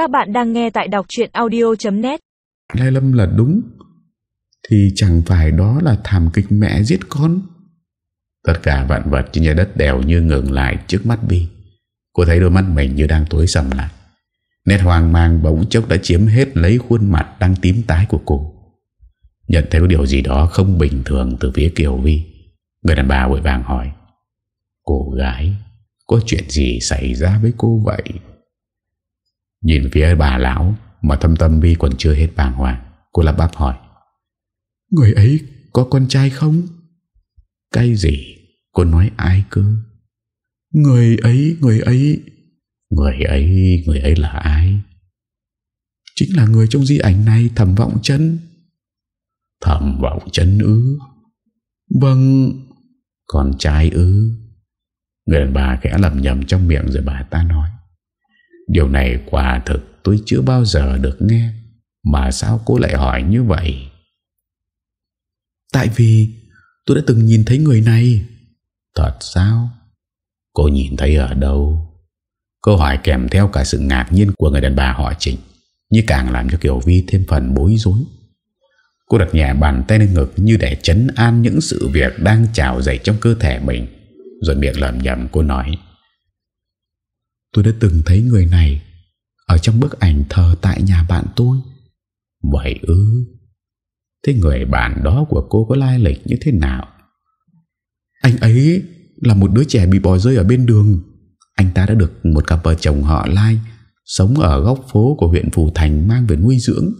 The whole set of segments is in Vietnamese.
Các bạn đang nghe tại đọc chuyện audio.net Lai Lâm là đúng. Thì chẳng phải đó là thảm kịch mẹ giết con? Tất cả vạn vật trên nhà đất đều như ngừng lại trước mắt Bi. Cô thấy đôi mắt mình như đang tối sầm lại. Nét hoang mang bỗng chốc đã chiếm hết lấy khuôn mặt đang tím tái của cô. Nhận thấy có điều gì đó không bình thường từ phía Kiều Vi Người đàn bà vội vàng hỏi Cô gái Có chuyện gì xảy ra với cô vậy Nhìn phía bà lão Mà thâm tâm Vi còn chưa hết bàng hoàng Cô lắp bắp hỏi. Người ấy có con trai không? Cái gì? Cô nói ai cơ? Người ấy Người ấy. Người ấy Người ấy là ai? Chính là người trong di ảnh này Thẩm vọng chân Thẩm vọng chân ư? Vâng. Con trai ư? Người đàn bà khẽ lầm nhầm trong miệng rồi bà ta nói Điều này quả thực tôi chưa bao giờ được nghe Mà sao cô lại hỏi như vậy? Tại vì tôi đã từng nhìn thấy người này. Thật sao? Cô nhìn thấy ở đâu? Câu hỏi kèm theo cả sự ngạc nhiên của người đàn bà họ Trịnh Như càng làm cho Kiều Vi thêm phần bối rối. Cô đặt nhẹ bàn tay lên ngực như để chấn an những sự việc đang trào dậy trong cơ thể mình Rồi miệng lầm nhầm cô nói Tôi đã từng thấy người này Ở trong bức ảnh thờ tại nhà bạn tôi. Vậy ư? Thế người bạn đó của cô có lai lịch như thế nào? Anh ấy là một đứa trẻ bị bỏ rơi ở bên đường. Anh ta đã được một cặp vợ chồng họ Lai Sống ở góc phố của huyện Phù Thành mang về nuôi dưỡng.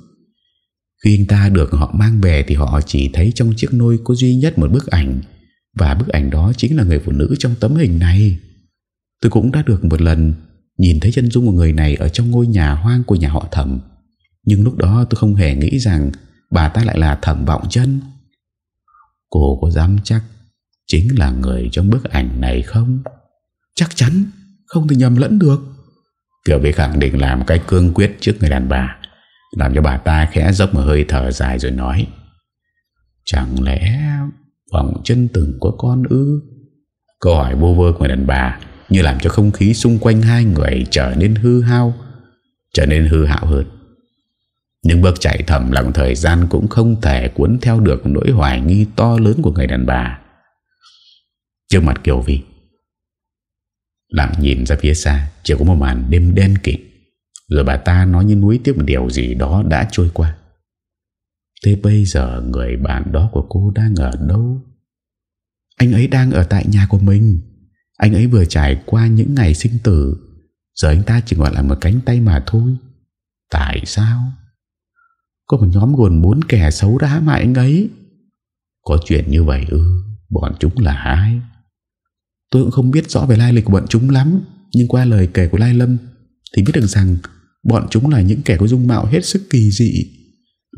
Khi anh ta được họ mang về Thì họ chỉ thấy trong chiếc nôi có duy nhất một bức ảnh. Và bức ảnh đó chính là người phụ nữ trong tấm hình này. Tôi cũng đã được một lần Nhìn thấy chân dung của người này Ở trong ngôi nhà hoang của nhà họ thẩm. Nhưng lúc đó tôi không hề nghĩ rằng Bà ta lại là thẩm vọng chân. Cô có dám chắc Chính là người trong bức ảnh này không? Chắc chắn Không thể nhầm lẫn được. Kiểu bị khẳng định làm cái cương quyết trước người đàn bà Làm cho bà ta khẽ dốc một hơi thở dài rồi nói, Chẳng lẽ Vọng chân từng có con ư? Câu hỏi vô vơ của người đàn bà như làm cho không khí xung quanh hai người Trở nên hư hao, Trở nên hư hạo hơn. Nhưng bước chạy thầm lặng thời gian Cũng không thể cuốn theo được Nỗi hoài nghi to lớn của người đàn bà. Trước mặt Kiều Vi, Lặng nhìn ra phía xa, Chỉ có một màn đêm đen kịt. Rồi bà ta nói như núi tiếp một điều gì đó đã trôi qua. Thế bây giờ người bạn đó của cô đang ở đâu? Anh ấy đang ở tại nhà của mình. Anh ấy vừa trải qua những ngày sinh tử, Giờ anh ta chỉ gọi là một cánh tay mà thôi Tại sao? Có một nhóm gồm bốn kẻ xấu đã hãm hại anh ấy Có chuyện như vậy ư Bọn chúng là ai? Tôi cũng không biết rõ về lai lịch của bọn chúng lắm, Nhưng qua lời kể của Lai Lâm Thì biết được rằng Bọn chúng là những kẻ có dung mạo hết sức kỳ dị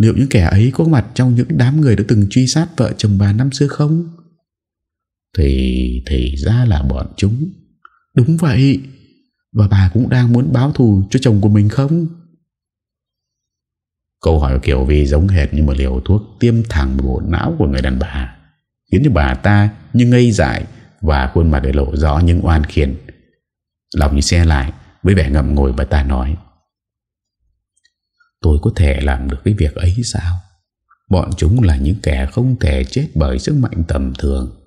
Liệu những kẻ ấy có mặt trong những đám người đã từng truy sát vợ chồng bà năm xưa không? Thì thì ra là bọn chúng. Đúng vậy. Và bà cũng đang muốn báo thù cho chồng của mình không? Câu hỏi của Kiều Vi giống hệt như một liều thuốc tiêm thẳng bộ não của người đàn bà Khiến cho bà ta như ngây dại Và khuôn mặt để lộ rõ những oan khiên. Lòng như xe lại Với vẻ ngậm ngồi bà ta nói Tôi có thể làm được cái việc ấy sao? Bọn chúng là những kẻ không thể chết bởi sức mạnh tầm thường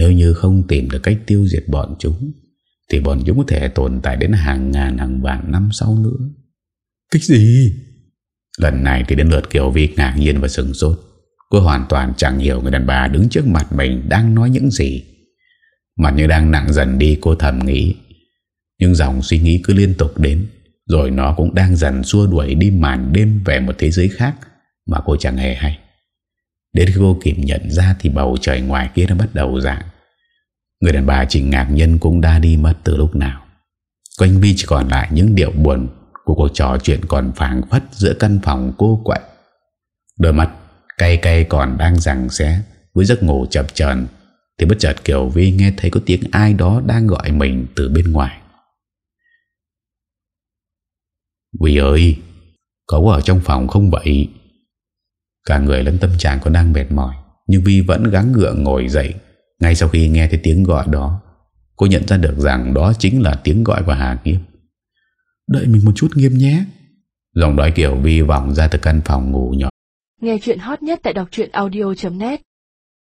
Nếu như không tìm được cách tiêu diệt bọn chúng Thì bọn chúng có thể tồn tại đến hàng ngàn hàng vạn năm sau nữa. Cách gì? Lần này thì đến lượt Kiều Vi ngạc nhiên và sừng sốt. Cô hoàn toàn chẳng hiểu người đàn bà đứng trước mặt mình đang nói những gì. Mặt như đang nặng dần đi cô thầm nghĩ. Nhưng dòng suy nghĩ cứ liên tục đến Rồi nó cũng đang dần xua đuổi đi màn đêm về một thế giới khác Mà cô chẳng hề hay Đến khi cô kịp nhận ra thì bầu trời ngoài kia đã bắt đầu dạng. Người đàn bà Trịnh Ngạc Nhân cũng đã đi mất từ lúc nào. Quanh Vi chỉ còn lại những điệu buồn Của cuộc trò chuyện còn phản phất giữa căn phòng cô quậy Đôi mắt cay cay còn đang rằng xé Với giấc ngủ chập chờn, Thì bất chợt Kiều Vi nghe thấy có tiếng ai đó đang gọi mình từ bên ngoài. Vi ơi, Cậu ở trong phòng không vậy? Cả người lẫn tâm trạng còn đang mệt mỏi Nhưng Vi vẫn gắng gượng ngồi dậy. Ngay sau khi nghe thấy tiếng gọi đó Cô nhận ra được rằng đó chính là tiếng gọi của Hà Nghiêm Đợi mình một chút Nghiêm nhé. Giọng nói Kiều Vi vọng ra từ căn phòng ngủ nhỏ. Nghe chuyện hot nhất tại đọc audio.net